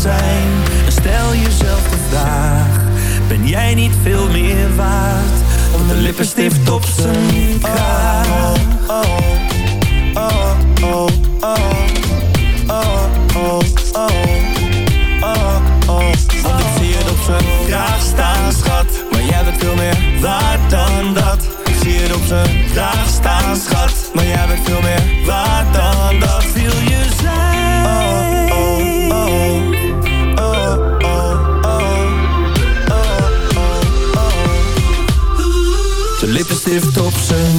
stel jezelf de vraag Ben jij niet veel meer waard Dan de lippenstift op zijn kraag? Oh, oh, oh, oh, oh, oh, oh, oh. Oh, oh, want ik zie het op zijn kraag staan, schat Maar jij bent veel meer waard dan dat Ik zie het op zijn kraag stift op zijn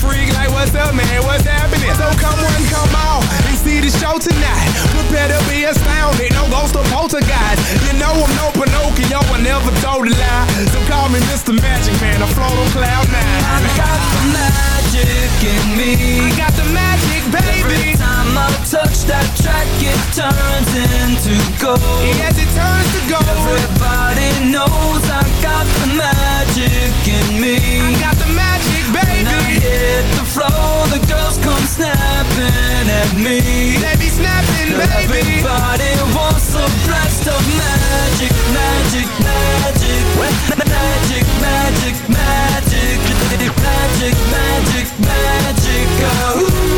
freak like, what's up, man? What's happening? So come on, come on, and see the show tonight. Prepare to be astounded, no ghost of poltergeist. You know I'm no Pinocchio, I never told a lie. So call me Mr. Magic Man, I float on cloud nine. I got the magic in me. I got the magic, baby. Every time I touch that track, it turns into gold. Yes, it turns to gold. Everybody knows I got the magic in me. I got the magic, baby hit the floor, the girls come snapping at me. They be snapping, baby. Everybody wants a blast of magic, magic, magic. Magic, magic, magic. Magic, magic, magic. Ooh.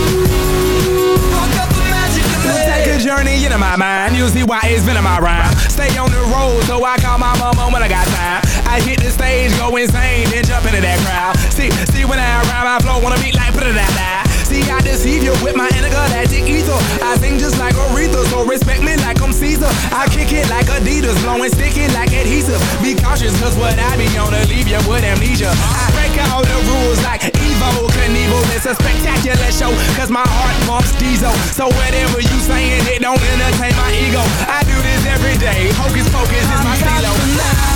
Magic Take a journey into my mind. You'll see why it's been in my rhyme. Stay on the road, so I call my mama when I got time. I hit the stage, go insane, then jump into that crowd. See, see when I rhyme, I flow on a beat like put it that See, I deceive you with my intergalactic ether. I sing just like Aretha, so respect me like I'm Caesar. I kick it like Adidas, blowing sticky like adhesive. Be cautious, cause what I be on to leave you with amnesia. I break all the rules like Evel Knievel. It's a spectacular show, cause my heart pumps diesel. So whatever you saying, it don't entertain my ego. I do this every day. Hocus pocus is my stilo.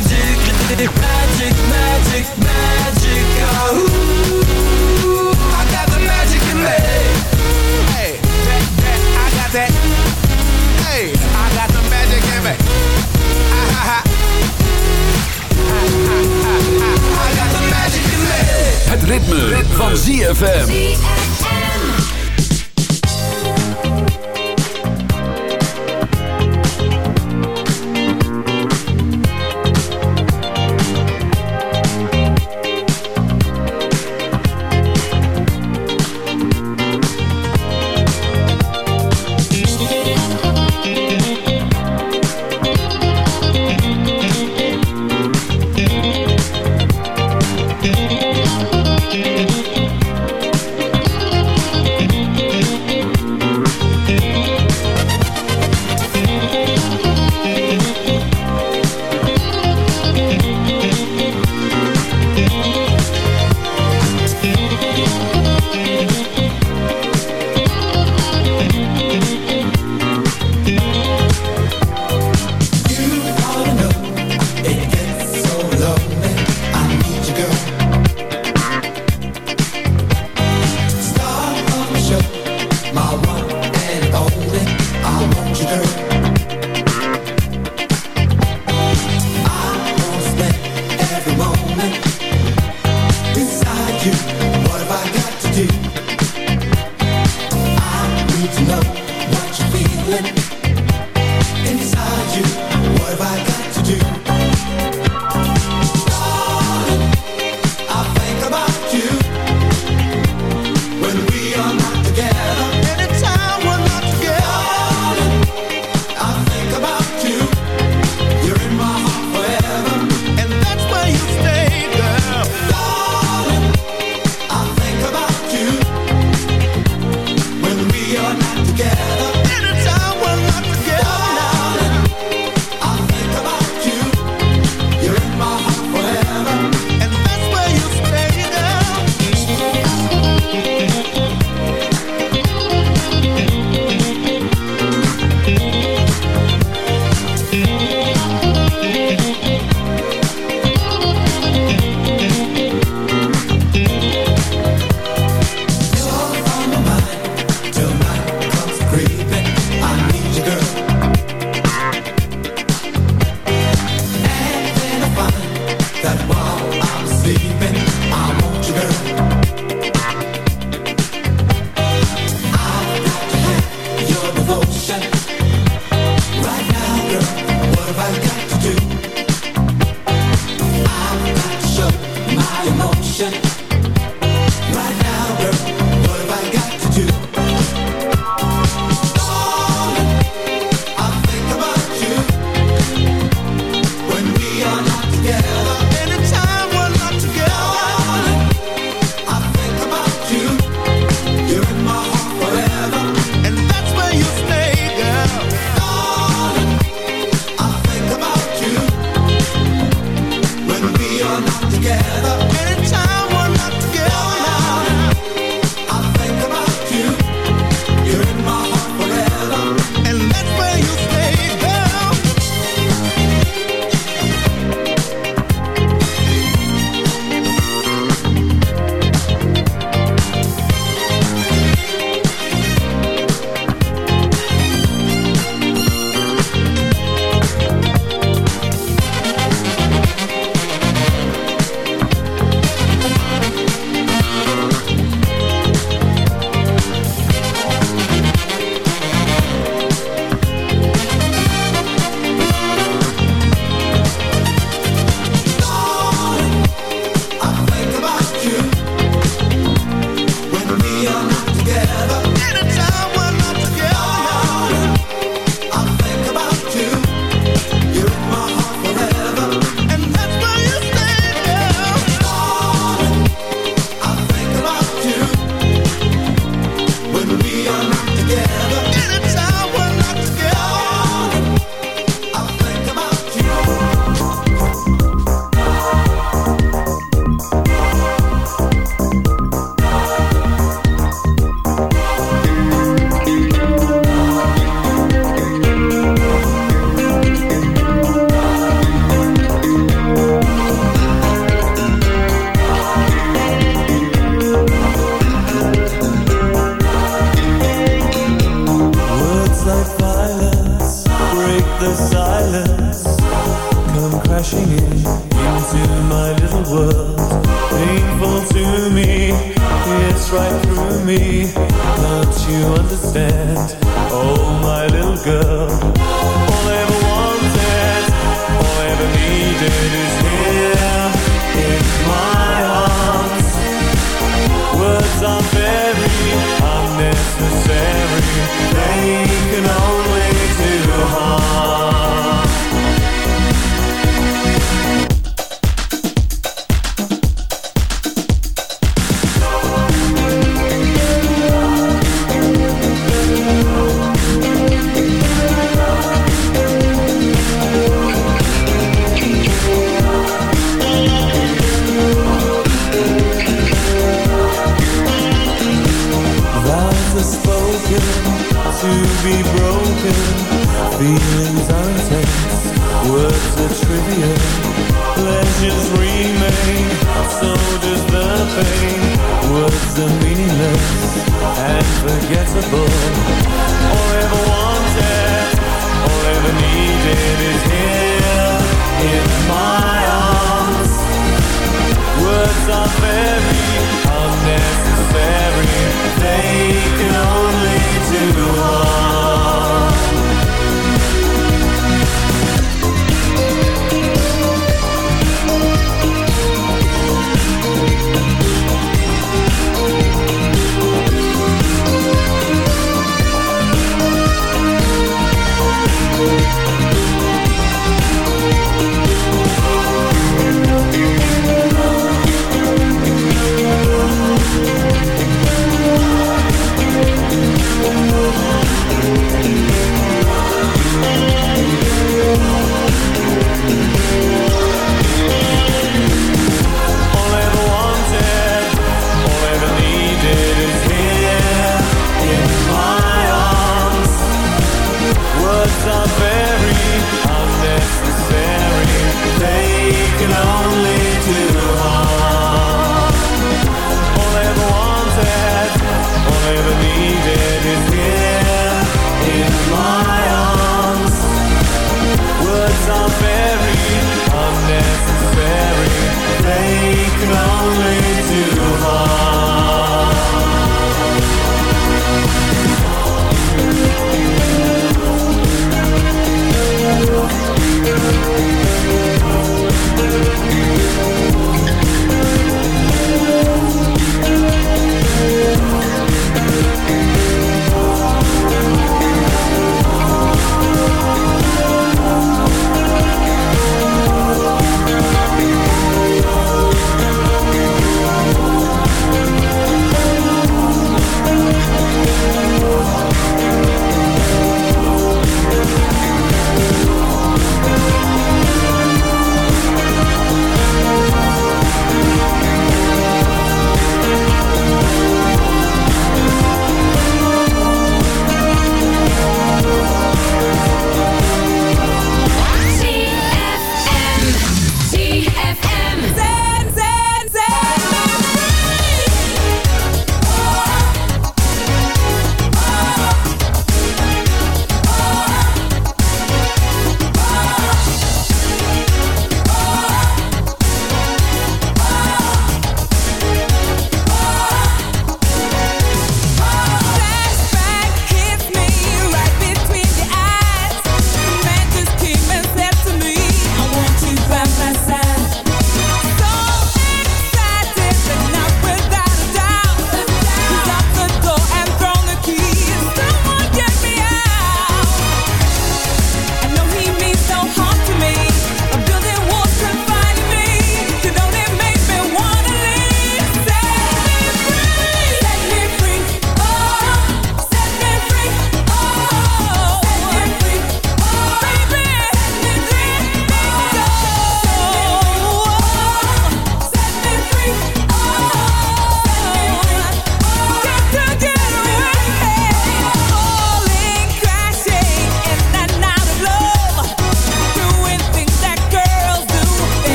unnecessary. They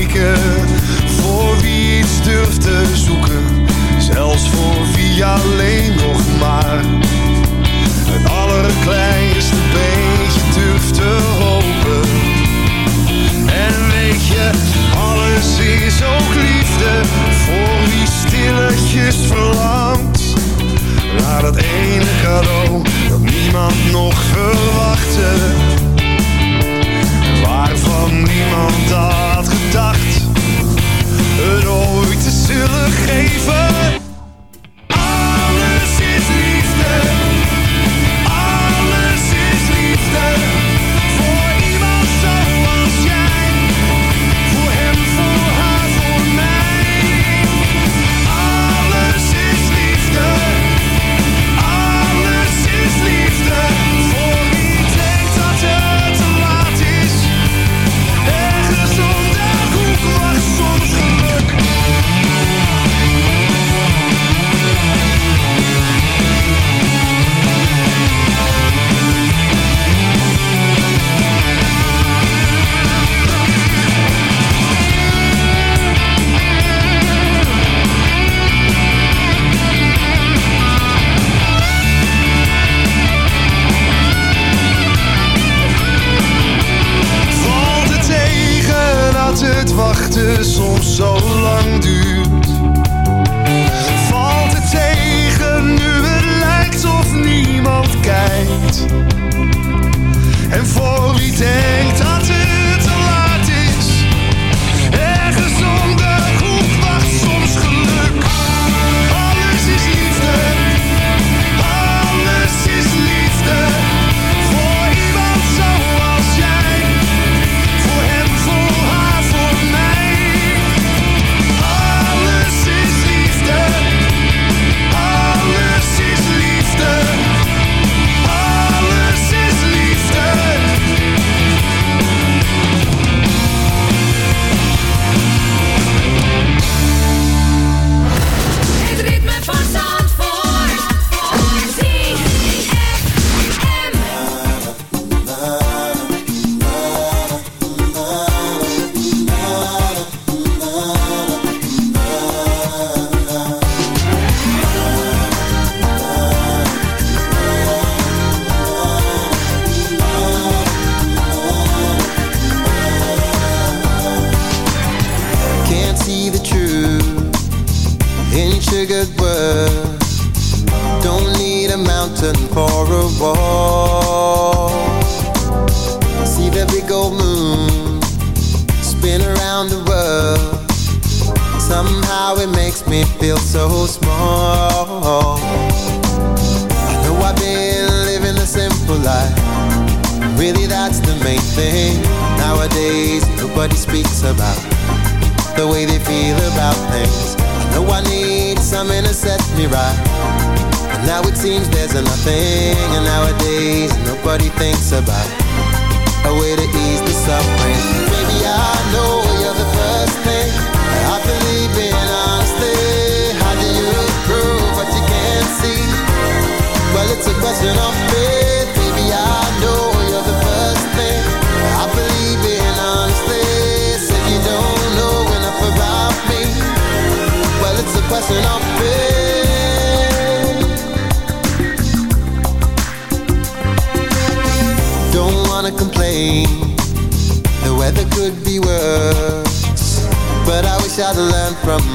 weken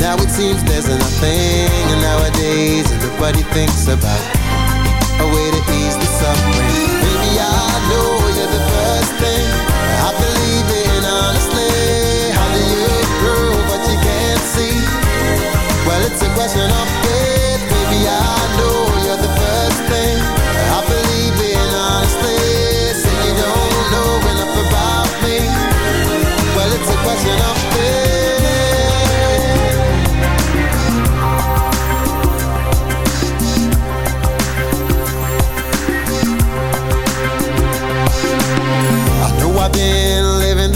Now it seems there's nothing. And nowadays, nobody thinks about a way to ease the suffering. Baby, I know you're the first thing I believe in honestly. How do you prove what you can't see? Well, it's a question of faith, baby. I know you're the first thing I believe in honestly. Say you don't know enough about me. Well, it's a question of faith.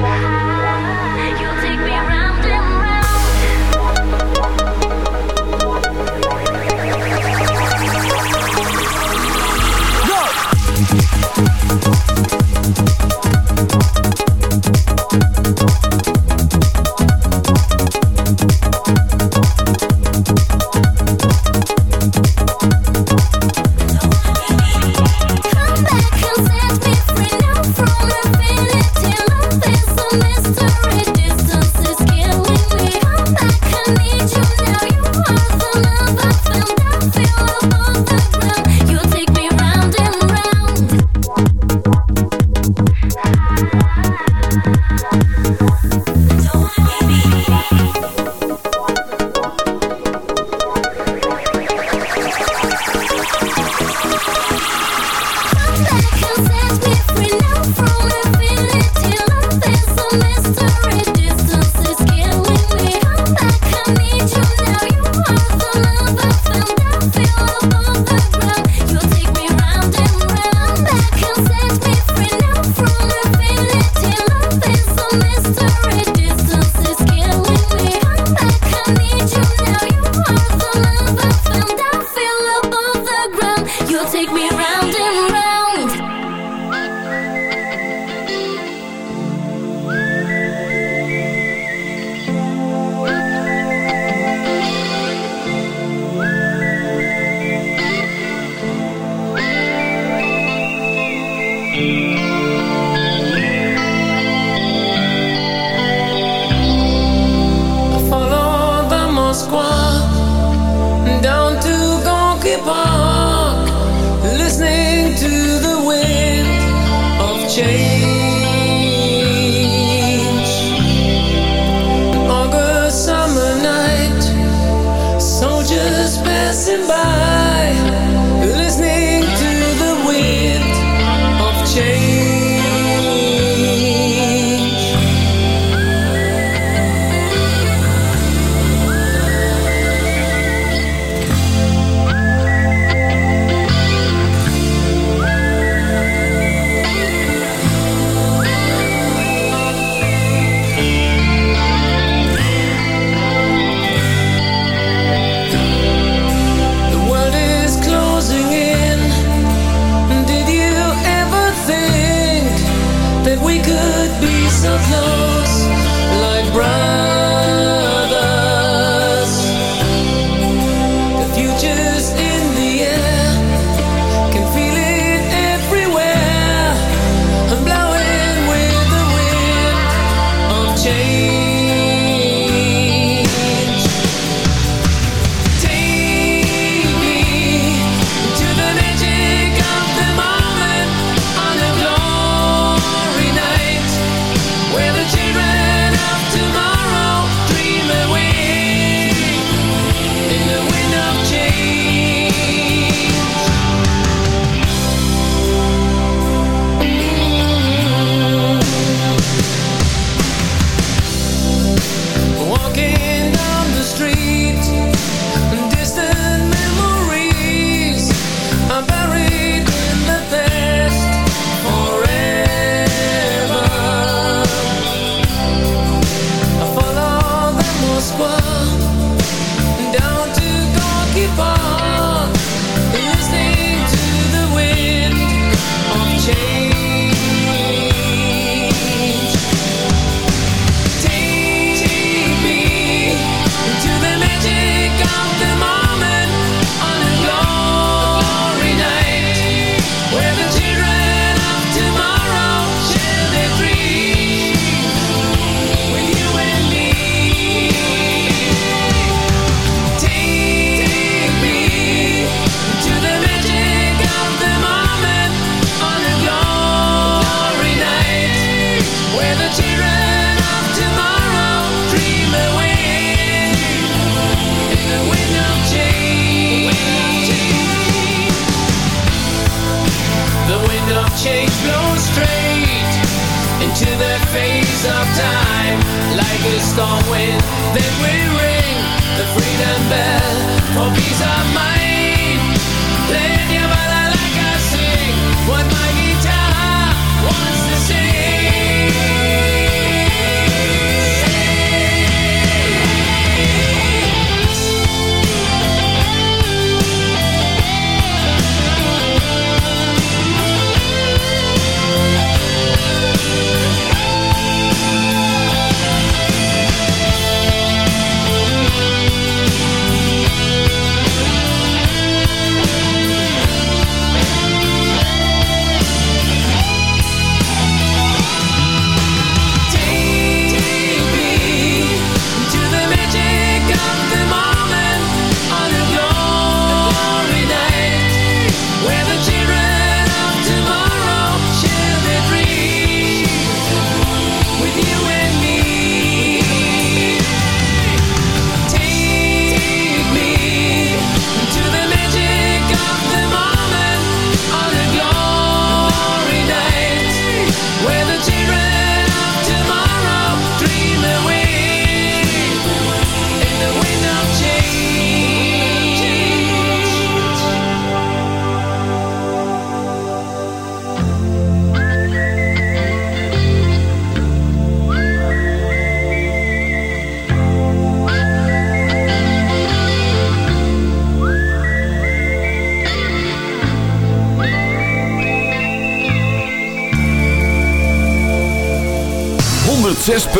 Wow.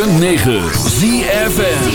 106.9 ZFN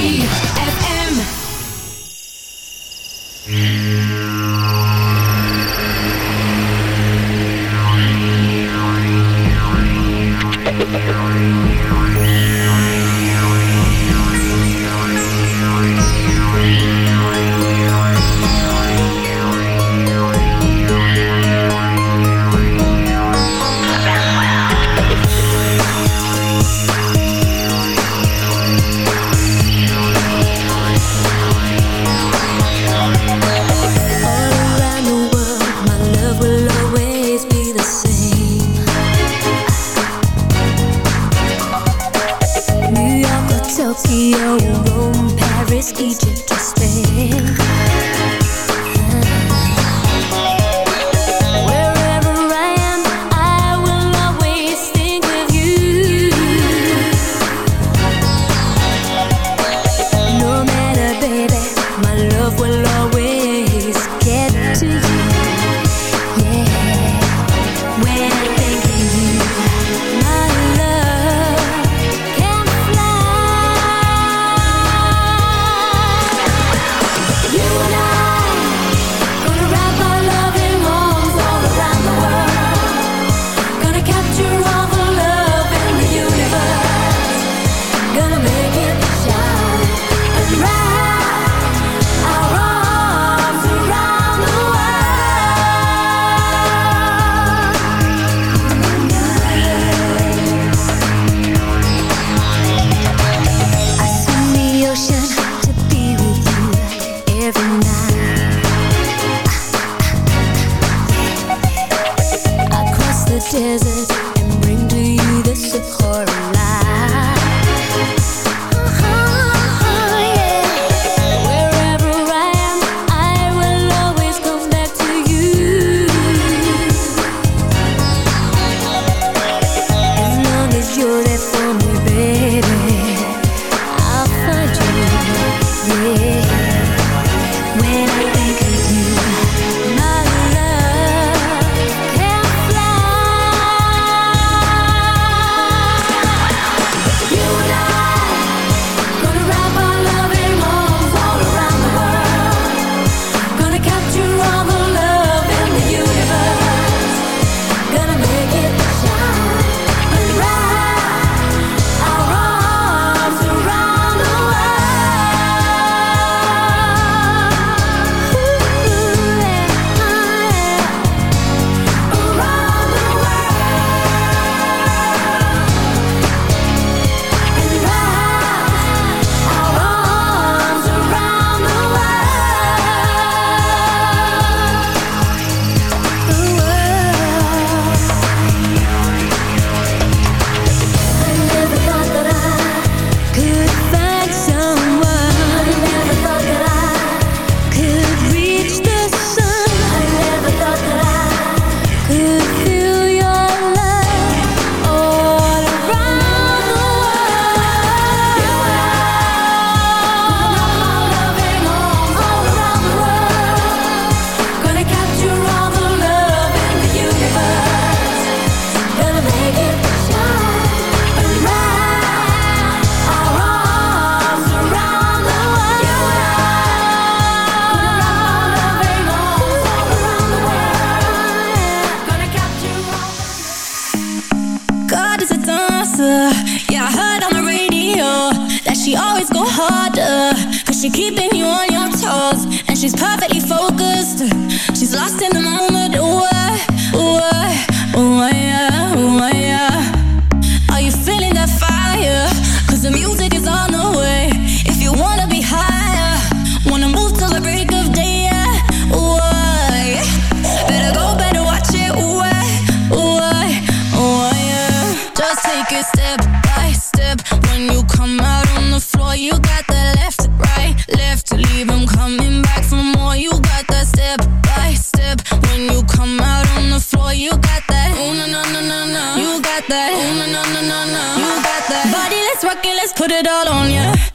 let's rock it, let's put it all on ya. Yeah.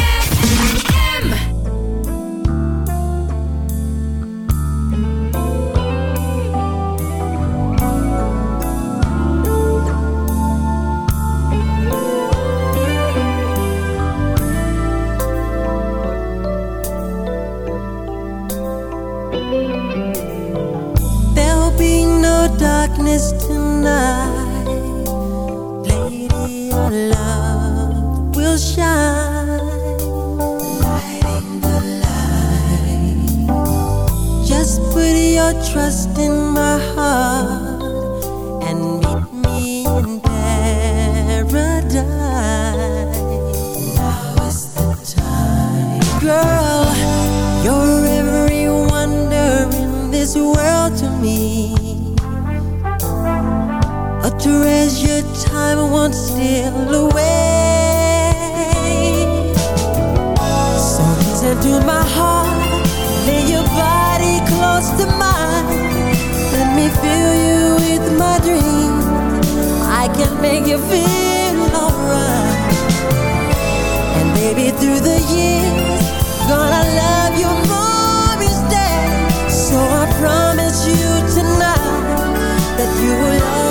Love will shine. Just put your trust in my heart and meet me in paradise. Now is the time, girl. You're every wonder in this world to me. A treasure time won't steal away. So to my heart, lay your body close to mine. Let me fill you with my dreams. I can make you feel alright. And through the years, gonna love you more each day. So I promise you tonight that you will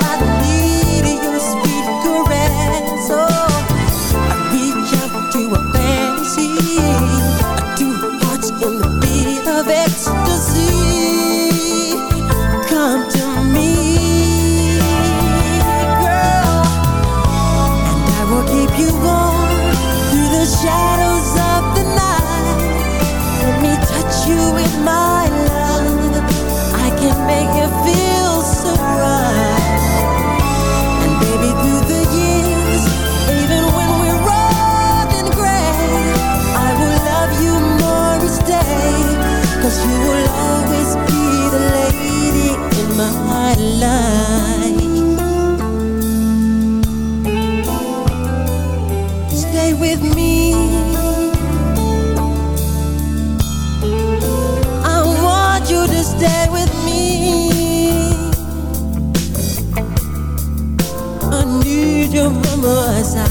need you